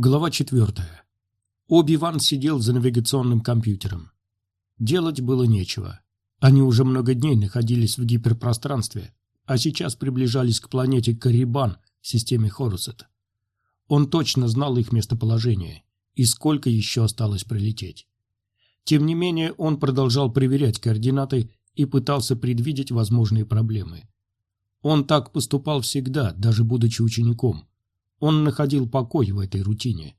Глава четвертая. Оби-Ван сидел за навигационным компьютером. Делать было нечего. Они уже много дней находились в гиперпространстве, а сейчас приближались к планете Карибан в системе Хорусет. Он точно знал их местоположение и сколько еще осталось прилететь. Тем не менее, он продолжал проверять координаты и пытался предвидеть возможные проблемы. Он так поступал всегда, даже будучи учеником. Он находил покой в этой рутине.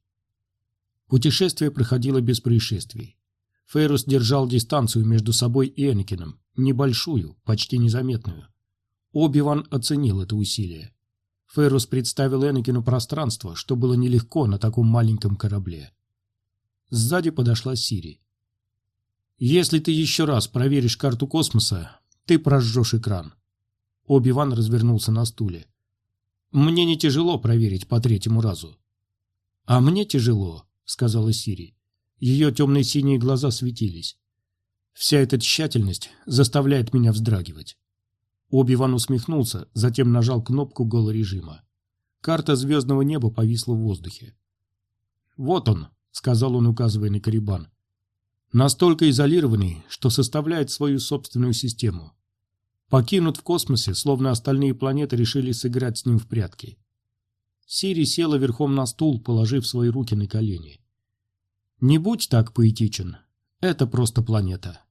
Путешествие проходило без происшествий. Фейрус держал дистанцию между собой и Энакином, небольшую, почти незаметную. Оби-Ван оценил это усилие. Фейрус представил Энакину пространство, что было нелегко на таком маленьком корабле. Сзади подошла Сири. «Если ты еще раз проверишь карту космоса, ты прожжешь экран». Оби-Ван развернулся на стуле. Мне не тяжело проверить по третьему разу. А мне тяжело, сказала Сири. Ее темные синие глаза светились. Вся эта тщательность заставляет меня вздрагивать. Оби-Ван усмехнулся, затем нажал кнопку голорежима. Карта звездного неба повисла в воздухе. «Вот он», — сказал он, указывая на Карибан. «Настолько изолированный, что составляет свою собственную систему покинут в космосе, словно остальные планеты решили сыграть с ним в прятки. Сири села верхом на стул, положив свои руки на колени. «Не будь так поэтичен. Это просто планета».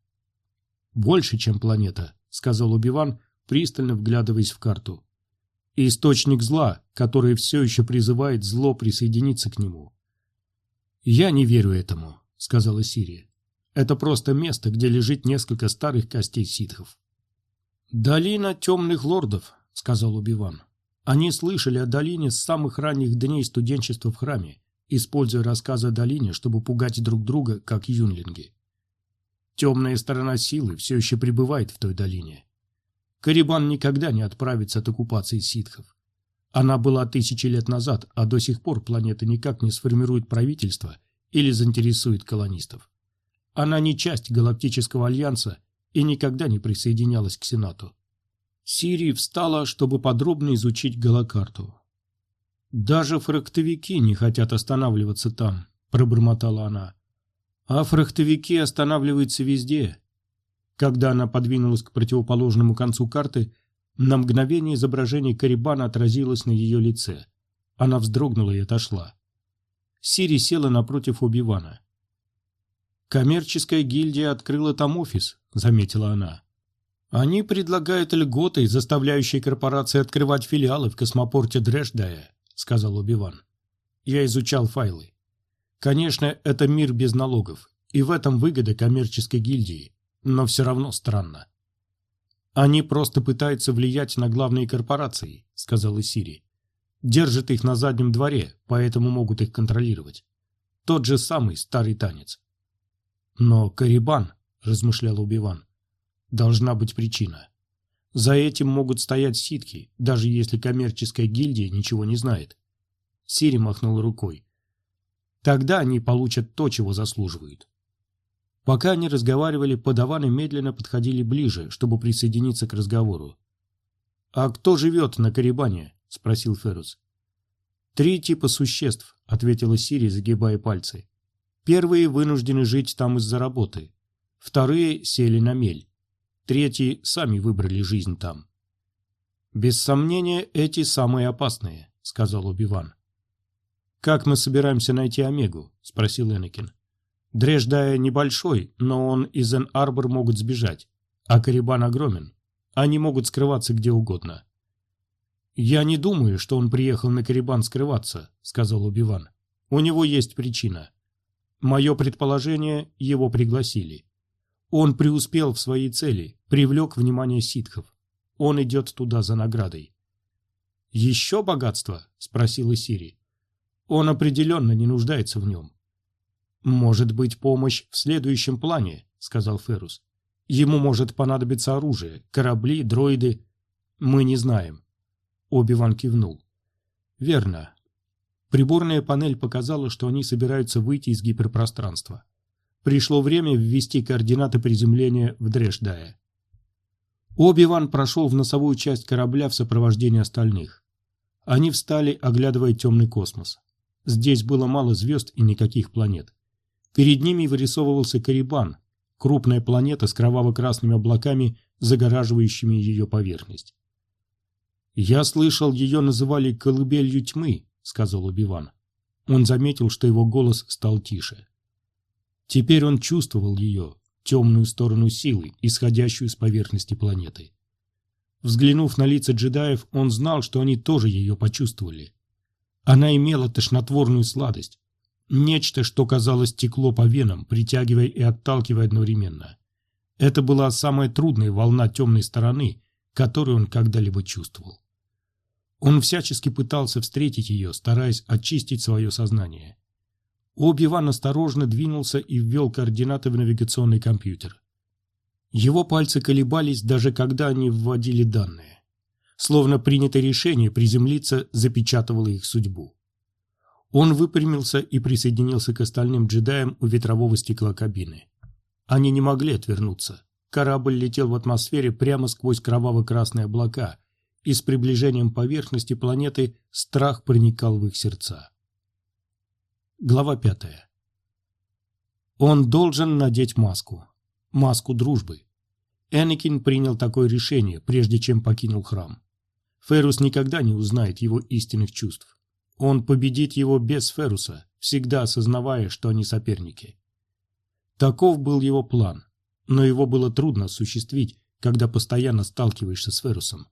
«Больше, чем планета», — сказал Убиван, пристально вглядываясь в карту. «Источник зла, который все еще призывает зло присоединиться к нему». «Я не верю этому», — сказала Сири. «Это просто место, где лежит несколько старых костей ситхов. «Долина темных лордов», — сказал Убиван. Они слышали о долине с самых ранних дней студенчества в храме, используя рассказы о долине, чтобы пугать друг друга, как юнлинги. Темная сторона силы все еще пребывает в той долине. Карибан никогда не отправится от оккупации ситхов. Она была тысячи лет назад, а до сих пор планета никак не сформирует правительство или заинтересует колонистов. Она не часть Галактического Альянса и никогда не присоединялась к Сенату. Сирий встала, чтобы подробно изучить голокарту. «Даже фрахтовики не хотят останавливаться там», — пробормотала она. «А фрахтовики останавливаются везде». Когда она подвинулась к противоположному концу карты, на мгновение изображение Карибана отразилось на ее лице. Она вздрогнула и отошла. Сири села напротив Убивана. «Коммерческая гильдия открыла там офис», — заметила она. «Они предлагают льготы, заставляющие корпорации открывать филиалы в космопорте Дрэшдая», — сказал Убиван. «Я изучал файлы. Конечно, это мир без налогов, и в этом выгода коммерческой гильдии, но все равно странно». «Они просто пытаются влиять на главные корпорации», — сказала Сири. «Держат их на заднем дворе, поэтому могут их контролировать. Тот же самый старый танец. Но Карибан, размышлял Убиван, должна быть причина. За этим могут стоять ситки, даже если коммерческая гильдия ничего не знает. Сири махнул рукой. Тогда они получат то, чего заслуживают. Пока они разговаривали, подаваны медленно подходили ближе, чтобы присоединиться к разговору. «А кто живет на Карибане?» – спросил Феррус. «Три типа существ», – ответила Сири, загибая пальцы. Первые вынуждены жить там из-за работы. Вторые сели на мель. Третьи сами выбрали жизнь там. «Без сомнения, эти самые опасные», — сказал Убиван. «Как мы собираемся найти Омегу?» — спросил Энакин. «Дреждая небольшой, но он и Зен-Арбор могут сбежать, а Карибан огромен. Они могут скрываться где угодно». «Я не думаю, что он приехал на Карибан скрываться», — сказал Убиван. «У него есть причина. Мое предположение, его пригласили. Он преуспел в своей цели, привлек внимание ситхов. Он идет туда за наградой. «Еще богатство?» – спросила Сири. «Он определенно не нуждается в нем». «Может быть помощь в следующем плане», – сказал Феррус. «Ему может понадобиться оружие, корабли, дроиды. Мы не знаем». Оби-Ван кивнул. «Верно. Приборная панель показала, что они собираются выйти из гиперпространства. Пришло время ввести координаты приземления в Дрэшдае. Оби-Ван прошел в носовую часть корабля в сопровождении остальных. Они встали, оглядывая темный космос. Здесь было мало звезд и никаких планет. Перед ними вырисовывался Карибан, крупная планета с кроваво-красными облаками, загораживающими ее поверхность. «Я слышал, ее называли «колыбелью тьмы», — сказал Убиван. Он заметил, что его голос стал тише. Теперь он чувствовал ее, темную сторону силы, исходящую с поверхности планеты. Взглянув на лица джедаев, он знал, что они тоже ее почувствовали. Она имела тошнотворную сладость, нечто, что, казалось, текло по венам, притягивая и отталкивая одновременно. Это была самая трудная волна темной стороны, которую он когда-либо чувствовал. Он всячески пытался встретить ее, стараясь очистить свое сознание. Оби-Ван осторожно двинулся и ввел координаты в навигационный компьютер. Его пальцы колебались, даже когда они вводили данные. Словно принятое решение приземлиться запечатывало их судьбу. Он выпрямился и присоединился к остальным джедаям у ветрового стекла кабины. Они не могли отвернуться. Корабль летел в атмосфере прямо сквозь кроваво-красные облака, и с приближением поверхности планеты страх проникал в их сердца. Глава пятая. Он должен надеть маску. Маску дружбы. Энакин принял такое решение, прежде чем покинул храм. Ферус никогда не узнает его истинных чувств. Он победит его без Феруса, всегда осознавая, что они соперники. Таков был его план, но его было трудно осуществить, когда постоянно сталкиваешься с Ферусом.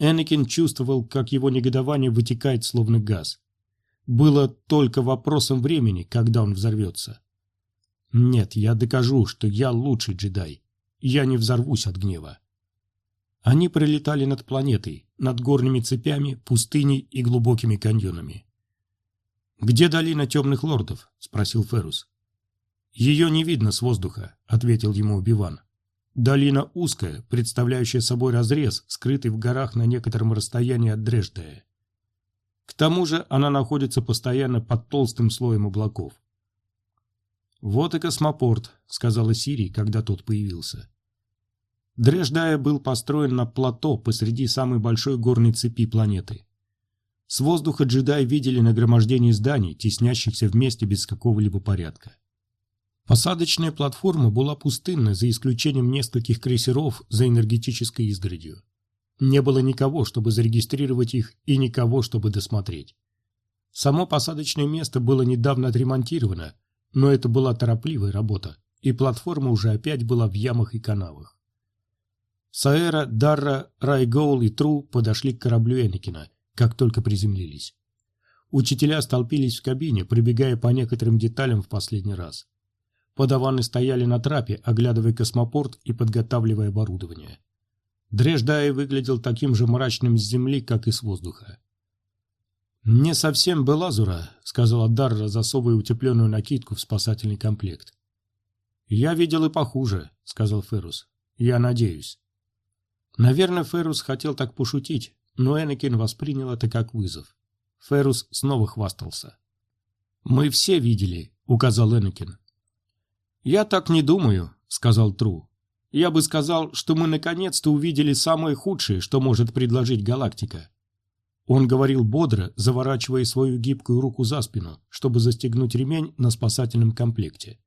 Энакин чувствовал, как его негодование вытекает словно газ. Было только вопросом времени, когда он взорвется. Нет, я докажу, что я лучший джедай. Я не взорвусь от гнева. Они пролетали над планетой, над горными цепями, пустыней и глубокими каньонами. «Где долина темных лордов?» – спросил Ферус. «Ее не видно с воздуха», – ответил ему Биван. Долина узкая, представляющая собой разрез, скрытый в горах на некотором расстоянии от Дреждая. К тому же она находится постоянно под толстым слоем облаков. «Вот и космопорт», — сказала Сири, когда тот появился. Дреждая был построен на плато посреди самой большой горной цепи планеты. С воздуха джедаи видели нагромождение зданий, теснящихся вместе без какого-либо порядка. Посадочная платформа была пустынна, за исключением нескольких крейсеров за энергетической изгородью. Не было никого, чтобы зарегистрировать их, и никого, чтобы досмотреть. Само посадочное место было недавно отремонтировано, но это была торопливая работа, и платформа уже опять была в ямах и канавах. Саэра, Дарра, Райгоул и Тру подошли к кораблю Энакина, как только приземлились. Учителя столпились в кабине, прибегая по некоторым деталям в последний раз. Подаваны стояли на трапе, оглядывая космопорт и подготавливая оборудование. Дреждай выглядел таким же мрачным с земли, как и с воздуха. «Не совсем Белазура», — сказала Дарра, засовывая утепленную накидку в спасательный комплект. «Я видел и похуже», — сказал Феррус. «Я надеюсь». Наверное, Феррус хотел так пошутить, но Энакин воспринял это как вызов. Феррус снова хвастался. «Мы все видели», — указал Энакин. «Я так не думаю», — сказал Тру. «Я бы сказал, что мы наконец-то увидели самое худшее, что может предложить галактика». Он говорил бодро, заворачивая свою гибкую руку за спину, чтобы застегнуть ремень на спасательном комплекте.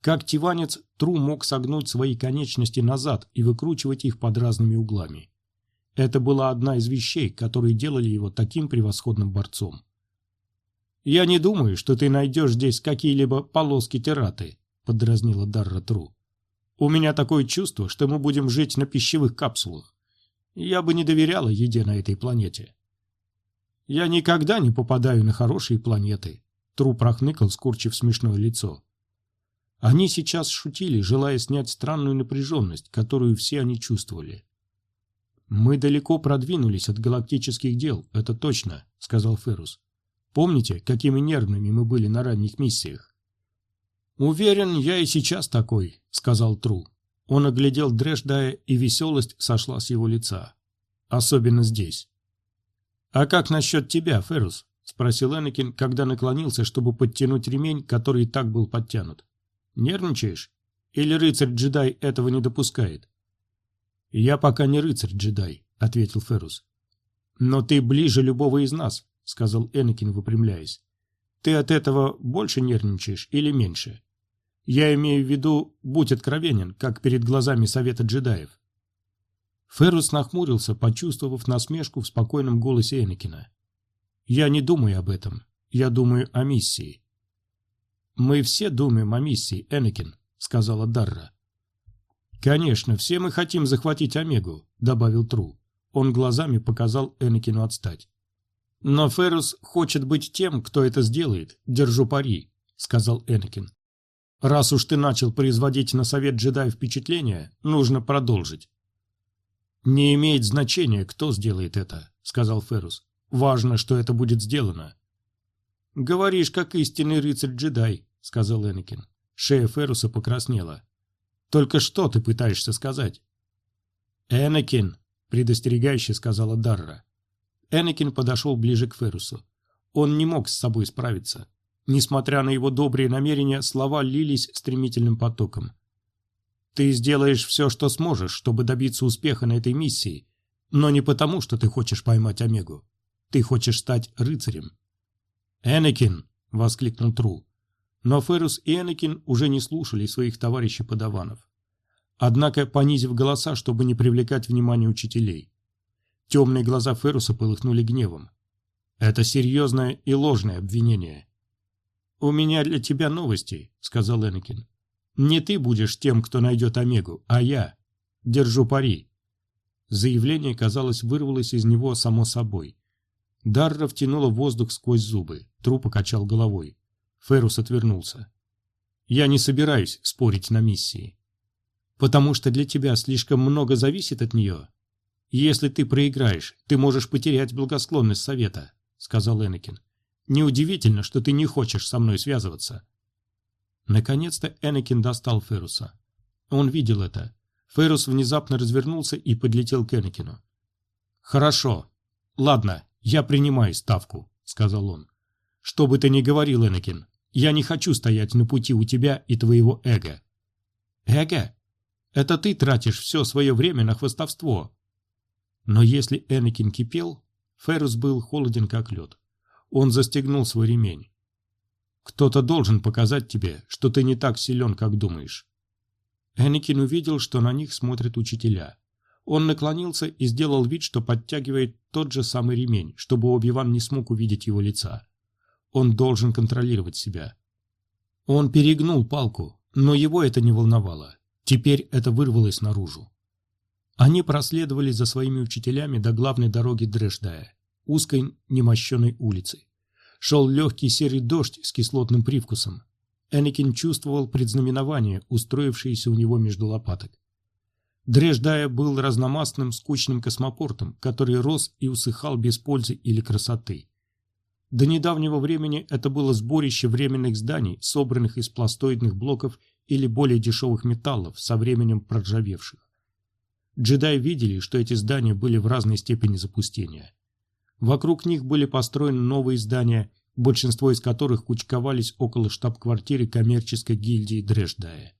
Как тиванец, Тру мог согнуть свои конечности назад и выкручивать их под разными углами. Это была одна из вещей, которые делали его таким превосходным борцом. «Я не думаю, что ты найдешь здесь какие-либо полоски терраты», — подразнила Дарра Тру. «У меня такое чувство, что мы будем жить на пищевых капсулах. Я бы не доверяла еде на этой планете». «Я никогда не попадаю на хорошие планеты», — Тру прохныкал, скорчив смешное лицо. Они сейчас шутили, желая снять странную напряженность, которую все они чувствовали. «Мы далеко продвинулись от галактических дел, это точно», — сказал Феррус. «Помните, какими нервными мы были на ранних миссиях? «Уверен, я и сейчас такой», — сказал Тру. Он оглядел Дрэшдая, и веселость сошла с его лица. Особенно здесь. «А как насчет тебя, Феррус?» — спросил Энакин, когда наклонился, чтобы подтянуть ремень, который и так был подтянут. «Нервничаешь? Или рыцарь-джедай этого не допускает?» «Я пока не рыцарь-джедай», — ответил Феррус. «Но ты ближе любого из нас», — сказал Энакин, выпрямляясь. Ты от этого больше нервничаешь или меньше? Я имею в виду, будь откровенен, как перед глазами совета джедаев. Феррус нахмурился, почувствовав насмешку в спокойном голосе Энакина. «Я не думаю об этом. Я думаю о миссии». «Мы все думаем о миссии, Энакин», — сказала Дарра. «Конечно, все мы хотим захватить Омегу», — добавил Тру. Он глазами показал Энакину отстать. «Но Феррус хочет быть тем, кто это сделает. Держу пари», — сказал Энакин. «Раз уж ты начал производить на совет джедай впечатление, нужно продолжить». «Не имеет значения, кто сделает это», — сказал Феррус. «Важно, что это будет сделано». «Говоришь, как истинный рыцарь-джедай», — сказал Энакин. Шея Ферруса покраснела. «Только что ты пытаешься сказать?» «Энакин», — предостерегающе сказала Дарра. Энакин подошел ближе к Феррусу. Он не мог с собой справиться. Несмотря на его добрые намерения, слова лились стремительным потоком. Ты сделаешь все, что сможешь, чтобы добиться успеха на этой миссии, но не потому, что ты хочешь поймать Омегу. Ты хочешь стать рыцарем. «Энакин!» — воскликнул Тру. Но Феррус и Энакин уже не слушали своих товарищей-подаванов. Однако, понизив голоса, чтобы не привлекать внимание учителей. Темные глаза Ферруса полыхнули гневом. «Это серьезное и ложное обвинение». «У меня для тебя новости», — сказал Энакин. Не ты будешь тем, кто найдет Омегу, а я. Держу пари. Заявление, казалось, вырвалось из него само собой. Дарра втянула воздух сквозь зубы. Труп покачал головой. Ферус отвернулся. «Я не собираюсь спорить на миссии. Потому что для тебя слишком много зависит от нее. Если ты проиграешь, ты можешь потерять благосклонность совета», — сказал Энакин. «Неудивительно, что ты не хочешь со мной связываться. Наконец-то Энакин достал Феруса. Он видел это. Ферус внезапно развернулся и подлетел к Энакину. «Хорошо. Ладно, я принимаю ставку», — сказал он. «Что бы ты ни говорил, Энакин, я не хочу стоять на пути у тебя и твоего эго». «Эго? Это ты тратишь все свое время на хвостовство». Но если Энакин кипел, Ферус был холоден как лед. Он застегнул свой ремень. Кто-то должен показать тебе, что ты не так силен, как думаешь. Энакин увидел, что на них смотрят учителя. Он наклонился и сделал вид, что подтягивает тот же самый ремень, чтобы Оби-Ван не смог увидеть его лица. Он должен контролировать себя. Он перегнул палку, но его это не волновало. Теперь это вырвалось наружу. Они проследовали за своими учителями до главной дороги Дрэшдая, узкой немощенной улицы. Шел легкий серый дождь с кислотным привкусом. Энакин чувствовал предзнаменование, устроившееся у него между лопаток. Дреждая был разномастным, скучным космопортом, который рос и усыхал без пользы или красоты. До недавнего времени это было сборище временных зданий, собранных из пластоидных блоков или более дешевых металлов, со временем проржавевших. Джедаи видели, что эти здания были в разной степени запустения. Вокруг них были построены новые здания, большинство из которых кучковались около штаб-квартиры коммерческой гильдии Дрэшдая.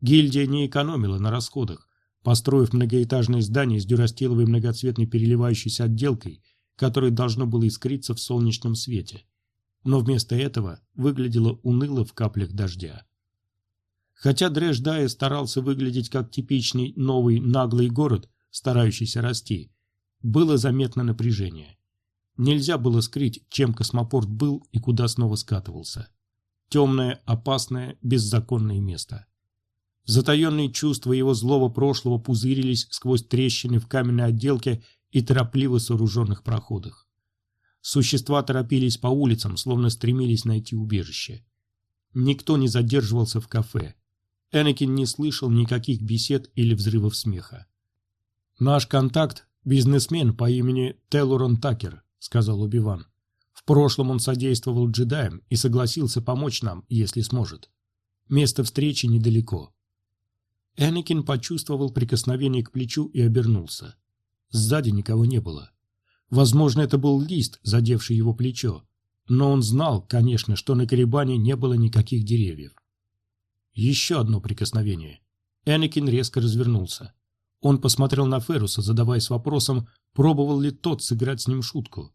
Гильдия не экономила на расходах, построив многоэтажное здание с дюрастиловой многоцветной переливающейся отделкой, которое должно было искриться в солнечном свете, но вместо этого выглядело уныло в каплях дождя. Хотя Дрэшдая старался выглядеть как типичный новый наглый город, старающийся расти, было заметно напряжение. Нельзя было скрыть, чем космопорт был и куда снова скатывался. Темное, опасное, беззаконное место. Затаенные чувства его злого прошлого пузырились сквозь трещины в каменной отделке и торопливо сооруженных проходах. Существа торопились по улицам, словно стремились найти убежище. Никто не задерживался в кафе. Энакин не слышал никаких бесед или взрывов смеха. Наш контакт – бизнесмен по имени Телурон Такер, — сказал Убиван. «В прошлом он содействовал джедаям и согласился помочь нам, если сможет. Место встречи недалеко». Энакин почувствовал прикосновение к плечу и обернулся. Сзади никого не было. Возможно, это был лист, задевший его плечо, но он знал, конечно, что на Карибане не было никаких деревьев. Еще одно прикосновение. Энакин резко развернулся. Он посмотрел на Феруса, задаваясь вопросом, пробовал ли тот сыграть с ним шутку.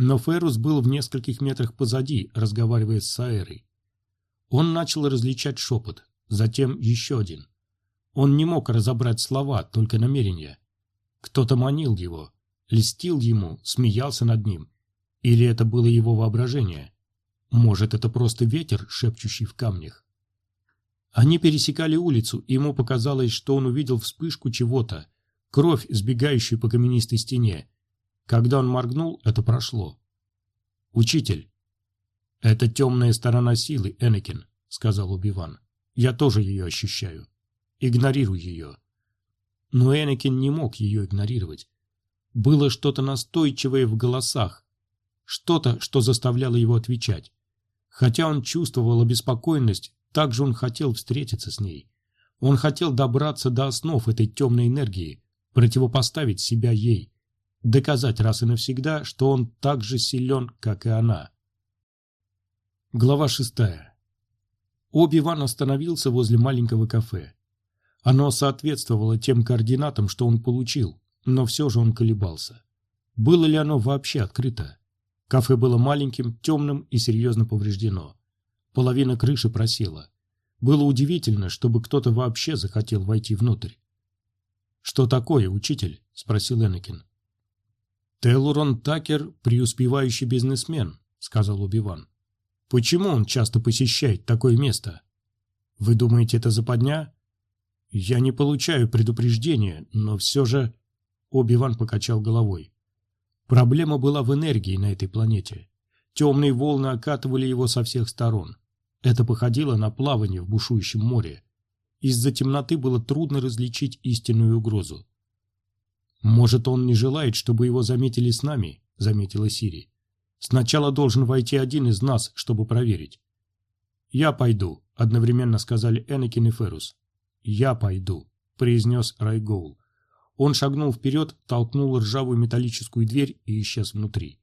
но Феррус был в нескольких метрах позади, разговаривая с Саэрой. Он начал различать шепот, затем еще один. Он не мог разобрать слова, только намерения. Кто-то манил его, льстил ему, смеялся над ним. Или это было его воображение? Может, это просто ветер, шепчущий в камнях? Они пересекали улицу, и ему показалось, что он увидел вспышку чего-то, кровь, сбегающую по каменистой стене. Когда он моргнул, это прошло. «Учитель!» «Это темная сторона силы, Энакин», — сказал Убиван. «Я тоже ее ощущаю. Игнорируй ее». Но Энакин не мог ее игнорировать. Было что-то настойчивое в голосах, что-то, что заставляло его отвечать. Хотя он чувствовал обеспокоенность, также он хотел встретиться с ней. Он хотел добраться до основ этой темной энергии, противопоставить себя ей, доказать раз и навсегда, что он так же силен, как и она. Глава шестая. Оби-Ван остановился возле маленького кафе. Оно соответствовало тем координатам, что он получил, но все же он колебался. Было ли оно вообще открыто? Кафе было маленьким, темным и серьезно повреждено. Половина крыши просела. Было удивительно, чтобы кто-то вообще захотел войти внутрь. «Что такое, учитель?» – спросил Энакин. «Телурон Такер – преуспевающий бизнесмен», – сказал Убиван. «Почему он часто посещает такое место? Вы думаете, это западня?» «Я не получаю предупреждения, но все же...» Оби-Ван покачал головой. Проблема была в энергии на этой планете. Темные волны окатывали его со всех сторон. Это походило на плавание в бушующем море. Из-за темноты было трудно различить истинную угрозу. «Может, он не желает, чтобы его заметили с нами?» – заметила Сири. «Сначала должен войти один из нас, чтобы проверить». «Я пойду», – одновременно сказали Энакин и Ферус. «Я пойду», – произнес Райгоул. Он шагнул вперед, толкнул ржавую металлическую дверь и исчез внутри.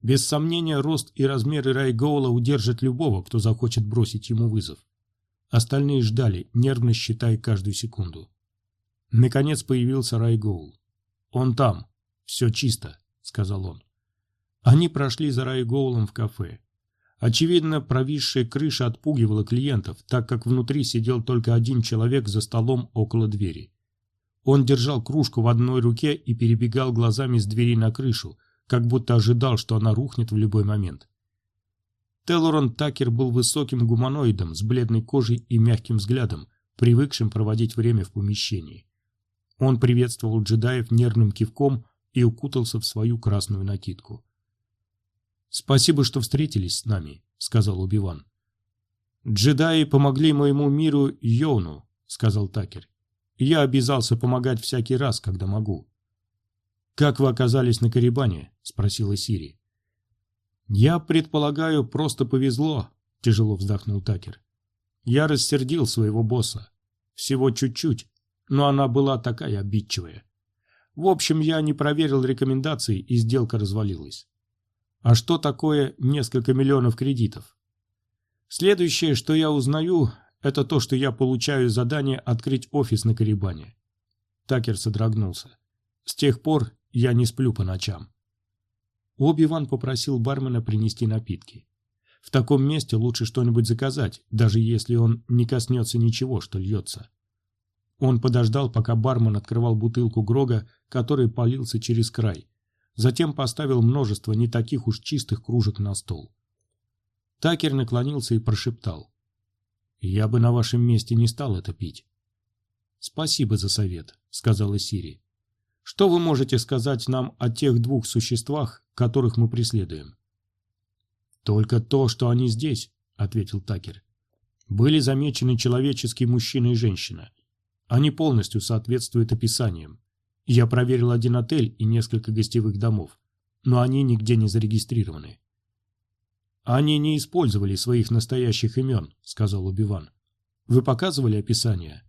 Без сомнения, рост и размеры Райгоула удержат любого, кто захочет бросить ему вызов. Остальные ждали, нервно считая каждую секунду. Наконец появился Райгоул. «Он там. Все чисто», — сказал он. Они прошли за Райгоулом в кафе. Очевидно, провисшая крыша отпугивала клиентов, так как внутри сидел только один человек за столом около двери. Он держал кружку в одной руке и перебегал глазами с двери на крышу, как будто ожидал, что она рухнет в любой момент. Теллорон Такер был высоким гуманоидом с бледной кожей и мягким взглядом, привыкшим проводить время в помещении. Он приветствовал джедаев нервным кивком и укутался в свою красную накидку. «Спасибо, что встретились с нами», — сказал Убиван. «Джедаи помогли моему миру Йону», — сказал Такер. Я обязался помогать всякий раз, когда могу. «Как вы оказались на Карибане?» – спросила Сири. «Я предполагаю, просто повезло», – тяжело вздохнул Такер. «Я рассердил своего босса. Всего чуть-чуть, но она была такая обидчивая. В общем, я не проверил рекомендаций, и сделка развалилась. А что такое несколько миллионов кредитов? Следующее, что я узнаю, это то, что я получаю задание открыть офис на Карибане. Такер содрогнулся. С тех пор я не сплю по ночам. Оби-Ван попросил бармена принести напитки. В таком месте лучше что-нибудь заказать, даже если он не коснется ничего, что льется. Он подождал, пока бармен открывал бутылку Грога, который полился через край. Затем поставил множество не таких уж чистых кружек на стол. Такер наклонился и прошептал. Я бы на вашем месте не стал это пить. Спасибо за совет, сказала Сири. Что вы можете сказать нам о тех двух существах, которых мы преследуем? Только то, что они здесь, ответил Такер. Были замечены человеческий мужчина и женщина. Они полностью соответствуют описаниям. Я проверил один отель и несколько гостевых домов, но они нигде не зарегистрированы. «Они не использовали своих настоящих имен», — сказал Убиван. «Вы показывали описание?»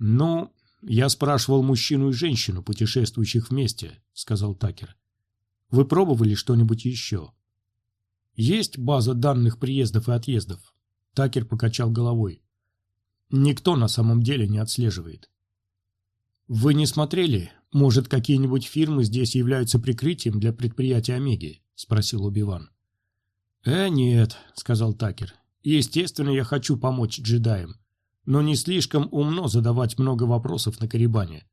«Ну, я спрашивал мужчину и женщину, путешествующих вместе», — сказал Такер. «Вы пробовали что-нибудь еще?» «Есть база данных приездов и отъездов?» Такер покачал головой. «Никто на самом деле не отслеживает». «Вы не смотрели, «Может, какие-нибудь фирмы здесь являются прикрытием для предприятия Омеги?» – спросил Убиван. «Э, нет», – сказал Такер. «Естественно, я хочу помочь джедаям, но не слишком умно задавать много вопросов на Карибане».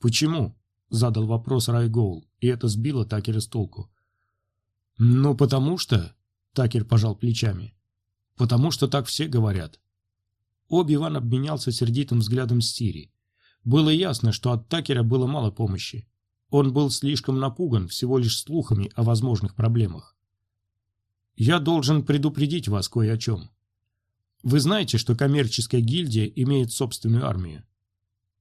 «Почему?» – задал вопрос Райгоул, и это сбило Такера с толку. «Ну, потому что...» – Такер пожал плечами. «Потому что так все говорят». Оби-Ван обменялся сердитым взглядом с Сири. Было ясно, что от Такера было мало помощи. Он был слишком напуган всего лишь слухами о возможных проблемах. «Я должен предупредить вас кое о чем. Вы знаете, что коммерческая гильдия имеет собственную армию?»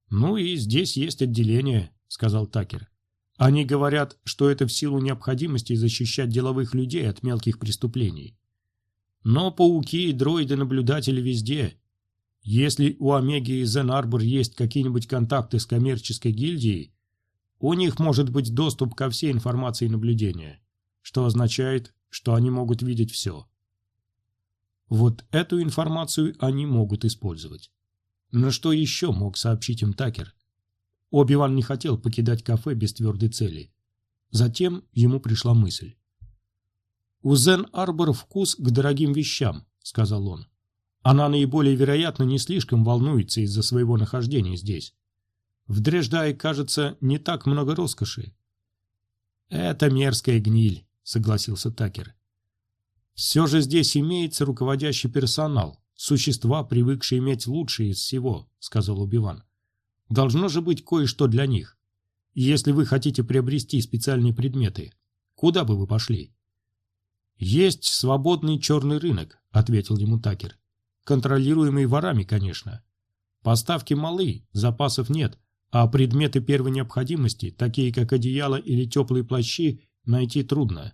«Ну и здесь есть отделение», — сказал Такер. «Они говорят, что это в силу необходимости защищать деловых людей от мелких преступлений. Но пауки и дроиды-наблюдатели везде, если у Омеги и Зен-Арбор есть какие-нибудь контакты с коммерческой гильдией, у них может быть доступ ко всей информации наблюдения, что означает, что они могут видеть все. Вот эту информацию они могут использовать. Но что еще мог сообщить им Такер? Оби-Ван не хотел покидать кафе без твердой цели. Затем ему пришла мысль. «У Зен-Арбор вкус к дорогим вещам», — сказал он. Она наиболее вероятно не слишком волнуется из-за своего нахождения здесь. В Дреждае, кажется, не так много роскоши. «Это мерзкая гниль», — согласился Такер. «Все же здесь имеется руководящий персонал, существа, привыкшие иметь лучшее из всего», — сказал Убиван. «Должно же быть кое-что для них. Если вы хотите приобрести специальные предметы, куда бы вы пошли?» «Есть свободный черный рынок», — ответил ему Такер контролируемый ворами, конечно. Поставки малы, запасов нет, а предметы первой необходимости, такие как одеяло или теплые плащи, найти трудно.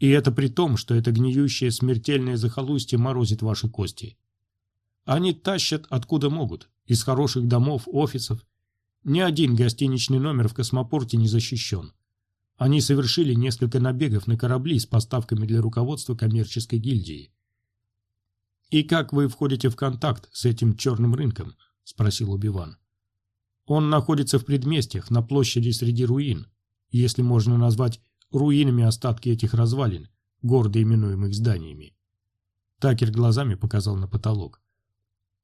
И это при том, что это гниющее смертельное захолустье морозит ваши кости. Они тащат откуда могут, из хороших домов, офисов. Ни один гостиничный номер в космопорте не защищен. Они совершили несколько набегов на корабли с поставками для руководства коммерческой гильдии. «И как вы входите в контакт с этим черным рынком?» – спросил Убиван. «Он находится в предместьях, на площади среди руин, если можно назвать руинами остатки этих развалин, гордо именуемых зданиями». Такер глазами показал на потолок.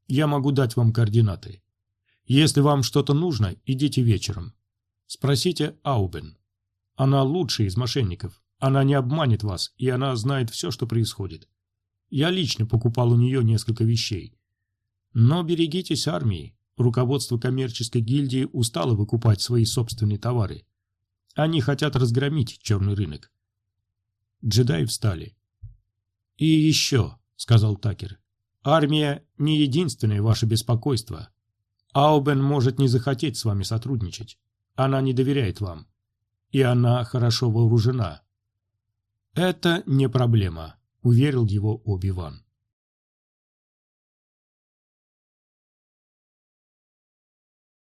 «Я могу дать вам координаты. Если вам что-то нужно, идите вечером. Спросите Аубен. Она лучшая из мошенников. Она не обманет вас, и она знает все, что происходит. Я лично покупал у нее несколько вещей. Но берегитесь армии. Руководство коммерческой гильдии устало выкупать свои собственные товары. Они хотят разгромить черный рынок. Джедаи встали. «И еще», — сказал Такер, — «армия не единственное ваше беспокойство. Аубен может не захотеть с вами сотрудничать. Она не доверяет вам. И она хорошо вооружена. Это не проблема уверил его Оби-Ван.